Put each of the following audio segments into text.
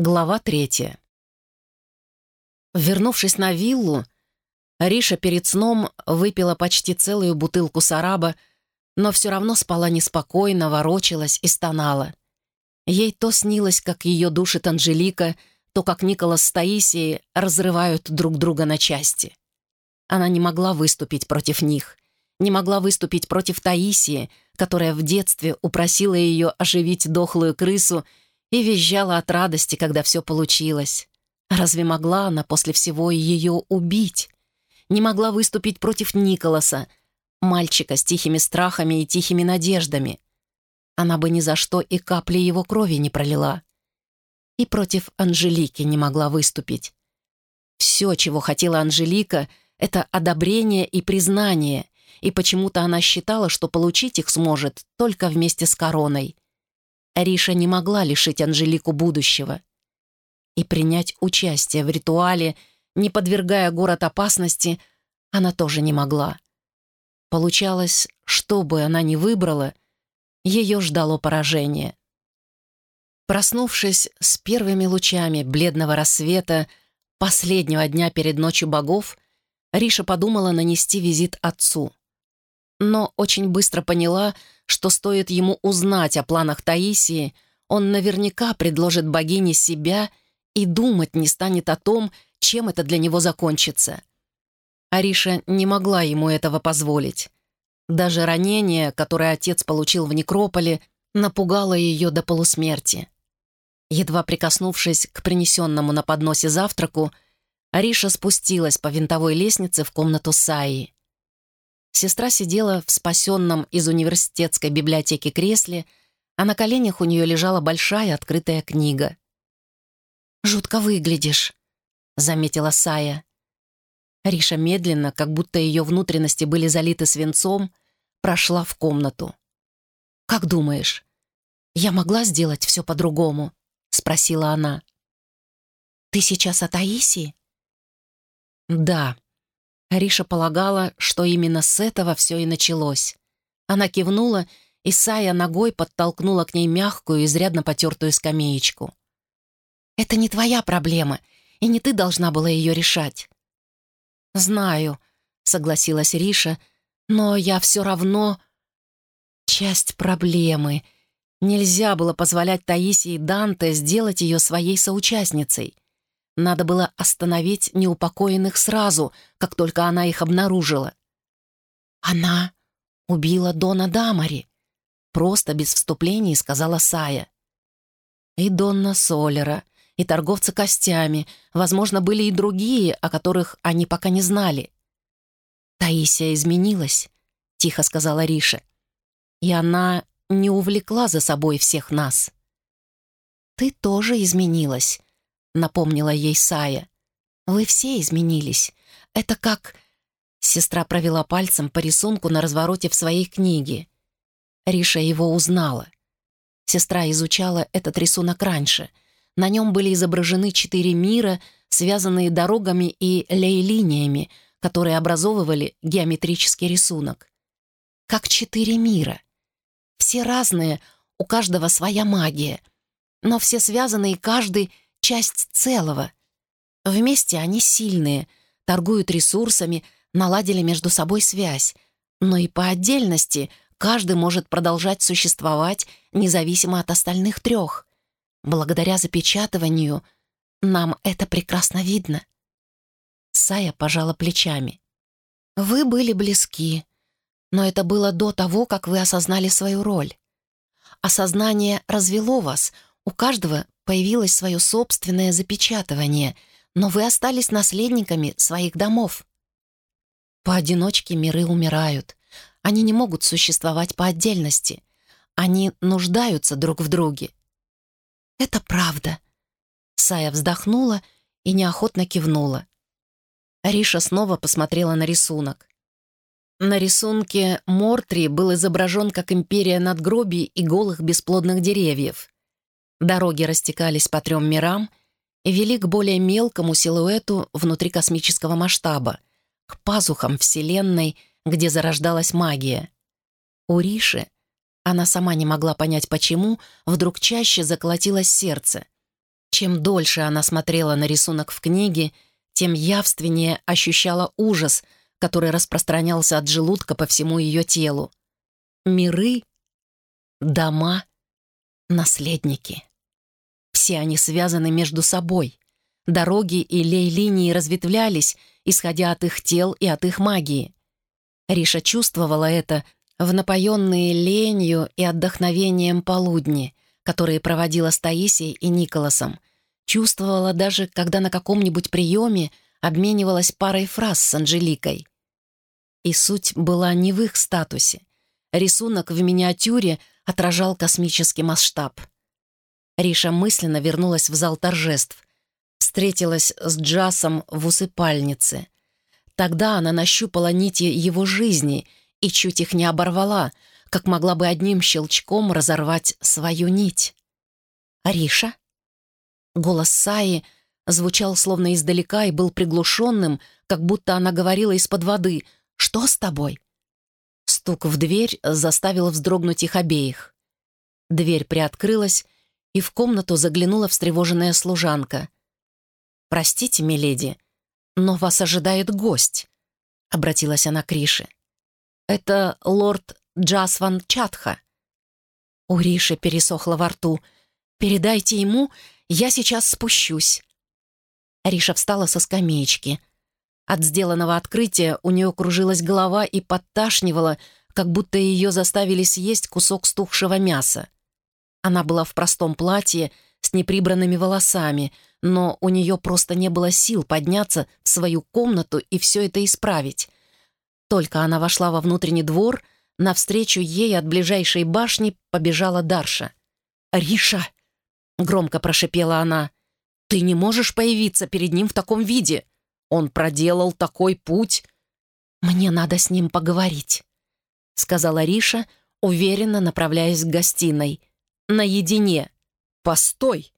Глава третья. Вернувшись на виллу, Риша перед сном выпила почти целую бутылку сараба, но все равно спала неспокойно, ворочалась и стонала. Ей то снилось, как ее душит Анжелика, то как Николас с Таисией разрывают друг друга на части. Она не могла выступить против них, не могла выступить против Таисии, которая в детстве упросила ее оживить дохлую крысу и визжала от радости, когда все получилось. Разве могла она после всего ее убить? Не могла выступить против Николаса, мальчика с тихими страхами и тихими надеждами. Она бы ни за что и капли его крови не пролила. И против Анжелики не могла выступить. Все, чего хотела Анжелика, это одобрение и признание, и почему-то она считала, что получить их сможет только вместе с короной. Риша не могла лишить Анжелику будущего. И принять участие в ритуале, не подвергая город опасности, она тоже не могла. Получалось, что бы она ни выбрала, ее ждало поражение. Проснувшись с первыми лучами бледного рассвета последнего дня перед ночью богов, Риша подумала нанести визит отцу. Но очень быстро поняла, что стоит ему узнать о планах Таисии, он наверняка предложит богине себя и думать не станет о том, чем это для него закончится. Ариша не могла ему этого позволить. Даже ранение, которое отец получил в некрополе, напугало ее до полусмерти. Едва прикоснувшись к принесенному на подносе завтраку, Ариша спустилась по винтовой лестнице в комнату Саи. Сестра сидела в спасенном из университетской библиотеки кресле, а на коленях у нее лежала большая открытая книга. «Жутко выглядишь», — заметила Сая. Риша медленно, как будто ее внутренности были залиты свинцом, прошла в комнату. «Как думаешь, я могла сделать все по-другому?» — спросила она. «Ты сейчас о Таисии?» «Да», Ариша полагала, что именно с этого все и началось. Она кивнула, и Сая ногой подтолкнула к ней мягкую, изрядно потертую скамеечку. «Это не твоя проблема, и не ты должна была ее решать». «Знаю», — согласилась Риша, «но я все равно...» «Часть проблемы. Нельзя было позволять Таисии Данте сделать ее своей соучастницей. Надо было остановить неупокоенных сразу, как только она их обнаружила. «Она убила Дона Дамари», — просто без вступлений сказала Сая. И Донна Солера, и торговца костями, возможно, были и другие, о которых они пока не знали. «Таисия изменилась», — тихо сказала Риша. «И она не увлекла за собой всех нас». «Ты тоже изменилась», — напомнила ей Сая. «Вы все изменились. Это как...» Сестра провела пальцем по рисунку на развороте в своей книге. Риша его узнала. Сестра изучала этот рисунок раньше. На нем были изображены четыре мира, связанные дорогами и лей-линиями, которые образовывали геометрический рисунок. Как четыре мира. Все разные, у каждого своя магия. Но все связаны, и каждый — часть целого. Вместе они сильные, торгуют ресурсами, наладили между собой связь, но и по отдельности каждый может продолжать существовать независимо от остальных трех. Благодаря запечатыванию нам это прекрасно видно. Сая пожала плечами. «Вы были близки, но это было до того, как вы осознали свою роль. Осознание развело вас, у каждого появилось свое собственное запечатывание, но вы остались наследниками своих домов. Поодиночке миры умирают. Они не могут существовать по отдельности. Они нуждаются друг в друге. «Это правда». Сая вздохнула и неохотно кивнула. Риша снова посмотрела на рисунок. На рисунке Мортри был изображен как империя надгробий и голых бесплодных деревьев. Дороги растекались по трем мирам и вели к более мелкому силуэту внутри космического масштаба, к пазухам Вселенной, где зарождалась магия. У Риши, она сама не могла понять почему, вдруг чаще заколотилось сердце. Чем дольше она смотрела на рисунок в книге, тем явственнее ощущала ужас, который распространялся от желудка по всему ее телу. Миры, дома, наследники. Все они связаны между собой. Дороги и лей-линии разветвлялись, исходя от их тел и от их магии. Риша чувствовала это в напоенные ленью и отдохновением полудни, которые проводила с Таисией и Николасом. Чувствовала даже, когда на каком-нибудь приеме обменивалась парой фраз с Анжеликой. И суть была не в их статусе. Рисунок в миниатюре отражал космический масштаб. Риша мысленно вернулась в зал торжеств, встретилась с Джасом в усыпальнице. Тогда она нащупала нити его жизни и чуть их не оборвала, как могла бы одним щелчком разорвать свою нить. «Риша?» Голос Саи звучал словно издалека и был приглушенным, как будто она говорила из-под воды. «Что с тобой?» Стук в дверь заставил вздрогнуть их обеих. Дверь приоткрылась, и в комнату заглянула встревоженная служанка. «Простите, миледи, но вас ожидает гость», — обратилась она к Рише. «Это лорд Джасван Чатха». У Риши пересохло во рту. «Передайте ему, я сейчас спущусь». Риша встала со скамеечки. От сделанного открытия у нее кружилась голова и подташнивала, как будто ее заставили съесть кусок стухшего мяса. Она была в простом платье с неприбранными волосами, но у нее просто не было сил подняться в свою комнату и все это исправить. Только она вошла во внутренний двор, навстречу ей от ближайшей башни побежала Дарша. «Риша!» — громко прошипела она. «Ты не можешь появиться перед ним в таком виде. Он проделал такой путь». «Мне надо с ним поговорить», — сказала Риша, уверенно направляясь к гостиной. «Наедине. Постой!»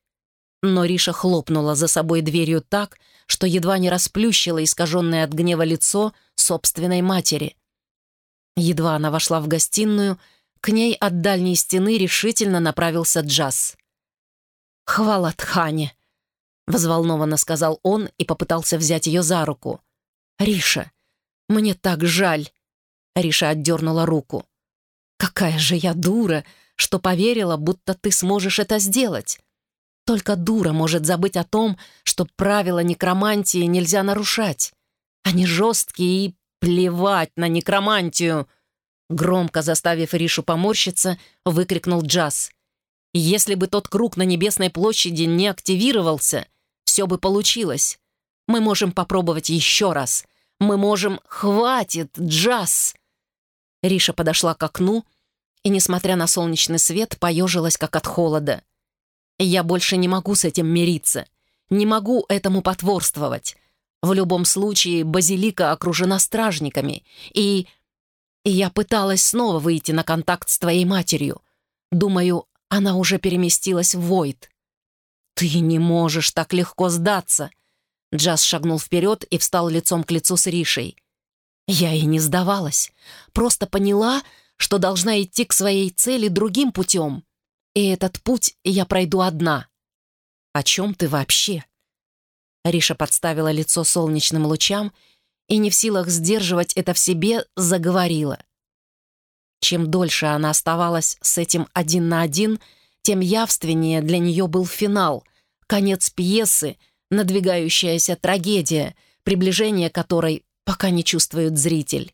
Но Риша хлопнула за собой дверью так, что едва не расплющила искаженное от гнева лицо собственной матери. Едва она вошла в гостиную, к ней от дальней стены решительно направился Джаз. «Хвала Тхане!» — взволнованно сказал он и попытался взять ее за руку. «Риша, мне так жаль!» Риша отдернула руку. «Какая же я дура, что поверила, будто ты сможешь это сделать!» Только дура может забыть о том, что правила некромантии нельзя нарушать. Они жесткие и плевать на некромантию. Громко заставив Ришу поморщиться, выкрикнул Джаз. Если бы тот круг на Небесной площади не активировался, все бы получилось. Мы можем попробовать еще раз. Мы можем... Хватит, Джаз! Риша подошла к окну и, несмотря на солнечный свет, поежилась, как от холода. Я больше не могу с этим мириться. Не могу этому потворствовать. В любом случае, базилика окружена стражниками, и... и я пыталась снова выйти на контакт с твоей матерью. Думаю, она уже переместилась в Войд. «Ты не можешь так легко сдаться!» Джаз шагнул вперед и встал лицом к лицу с Ришей. Я и не сдавалась. Просто поняла, что должна идти к своей цели другим путем. И этот путь я пройду одна. О чем ты вообще? Риша подставила лицо солнечным лучам и, не в силах сдерживать это в себе, заговорила. Чем дольше она оставалась с этим один на один, тем явственнее для нее был финал, конец пьесы, надвигающаяся трагедия, приближение которой пока не чувствует зритель.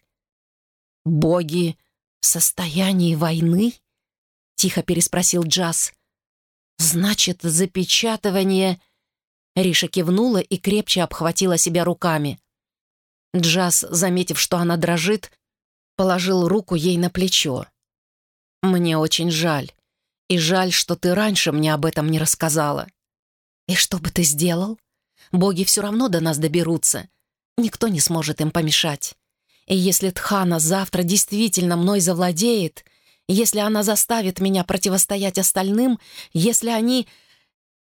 «Боги в состоянии войны?» — тихо переспросил Джаз. «Значит, запечатывание...» Риша кивнула и крепче обхватила себя руками. Джаз, заметив, что она дрожит, положил руку ей на плечо. «Мне очень жаль. И жаль, что ты раньше мне об этом не рассказала». «И что бы ты сделал? Боги все равно до нас доберутся. Никто не сможет им помешать. И если Тхана завтра действительно мной завладеет, если она заставит меня противостоять остальным, если они...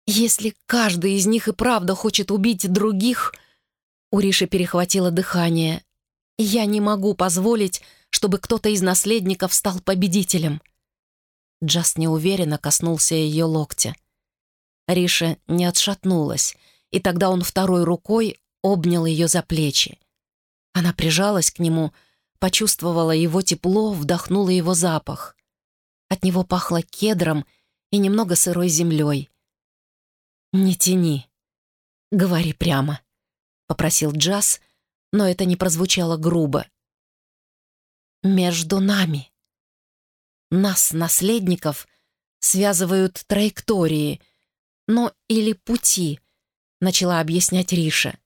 Если каждый из них и правда хочет убить других... У Риши перехватило дыхание. Я не могу позволить, чтобы кто-то из наследников стал победителем. Джаст неуверенно коснулся ее локтя. Риша не отшатнулась, и тогда он второй рукой обнял ее за плечи. Она прижалась к нему, почувствовала его тепло, вдохнула его запах. От него пахло кедром и немного сырой землей. «Не тяни. Говори прямо», — попросил Джаз, но это не прозвучало грубо. «Между нами. Нас, наследников, связывают траектории, но или пути», — начала объяснять Риша.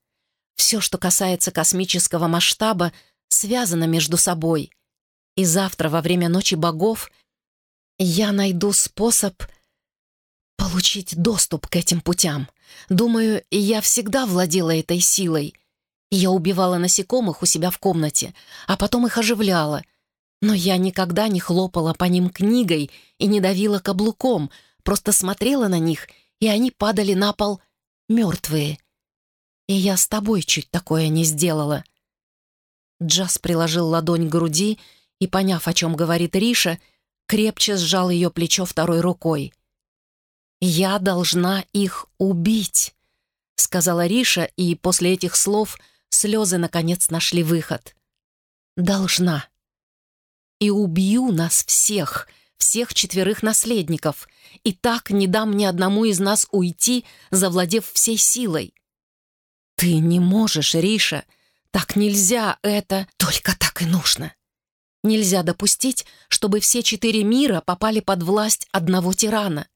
«Все, что касается космического масштаба, связано между собой. И завтра, во время Ночи Богов, я найду способ получить доступ к этим путям. Думаю, я всегда владела этой силой. Я убивала насекомых у себя в комнате, а потом их оживляла. Но я никогда не хлопала по ним книгой и не давила каблуком, просто смотрела на них, и они падали на пол мертвые. И я с тобой чуть такое не сделала. Джаз приложил ладонь к груди и, поняв, о чем говорит Риша, крепче сжал ее плечо второй рукой. «Я должна их убить», — сказала Риша, и после этих слов слезы, наконец, нашли выход. «Должна. И убью нас всех, всех четверых наследников, и так не дам ни одному из нас уйти, завладев всей силой». «Ты не можешь, Риша. Так нельзя, это только так и нужно. Нельзя допустить, чтобы все четыре мира попали под власть одного тирана.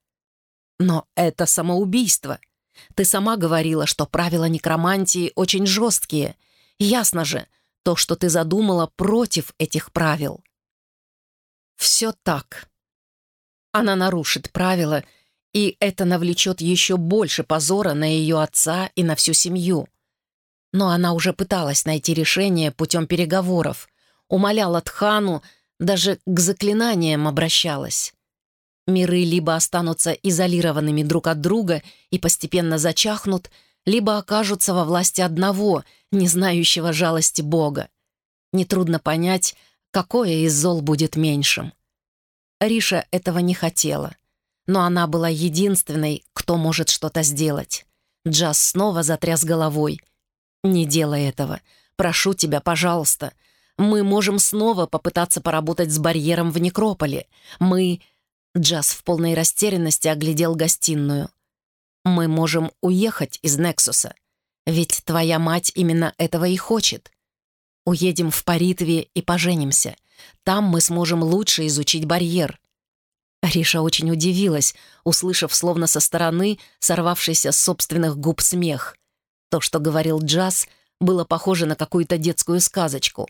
Но это самоубийство. Ты сама говорила, что правила некромантии очень жесткие. Ясно же, то, что ты задумала против этих правил. Все так. Она нарушит правила, и это навлечет еще больше позора на ее отца и на всю семью. Но она уже пыталась найти решение путем переговоров, умоляла Тхану, даже к заклинаниям обращалась. Миры либо останутся изолированными друг от друга и постепенно зачахнут, либо окажутся во власти одного, не знающего жалости Бога. Нетрудно понять, какое из зол будет меньшим. Риша этого не хотела, но она была единственной, кто может что-то сделать. Джаз снова затряс головой. «Не делай этого. Прошу тебя, пожалуйста. Мы можем снова попытаться поработать с барьером в некрополе. Мы...» Джаз в полной растерянности оглядел гостиную. «Мы можем уехать из Нексуса. Ведь твоя мать именно этого и хочет. Уедем в Паритве и поженимся. Там мы сможем лучше изучить барьер». Риша очень удивилась, услышав словно со стороны сорвавшийся с собственных губ смех. То, что говорил Джаз, было похоже на какую-то детскую сказочку.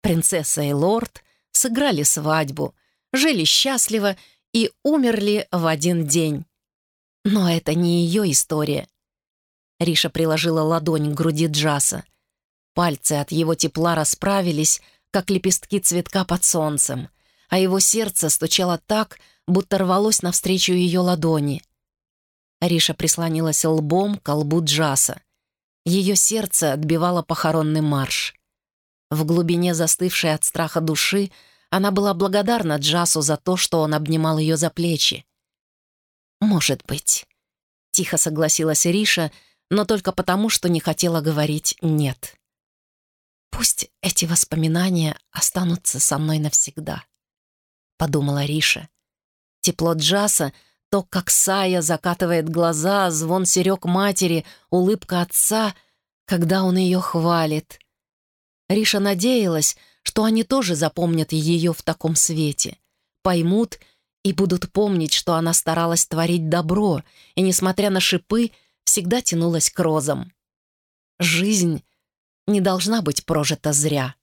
Принцесса и лорд сыграли свадьбу, жили счастливо и умерли в один день. Но это не ее история. Риша приложила ладонь к груди Джаса. Пальцы от его тепла расправились, как лепестки цветка под солнцем, а его сердце стучало так, будто рвалось навстречу ее ладони. Риша прислонилась лбом к лбу Джаса. Ее сердце отбивало похоронный марш. В глубине застывшей от страха души она была благодарна Джасу за то, что он обнимал ее за плечи. «Может быть», — тихо согласилась Риша, но только потому, что не хотела говорить «нет». «Пусть эти воспоминания останутся со мной навсегда», — подумала Риша. Тепло Джаса, то, как Сая закатывает глаза, звон серег матери, улыбка отца, когда он ее хвалит. Риша надеялась, что они тоже запомнят ее в таком свете, поймут и будут помнить, что она старалась творить добро и, несмотря на шипы, всегда тянулась к розам. Жизнь не должна быть прожита зря.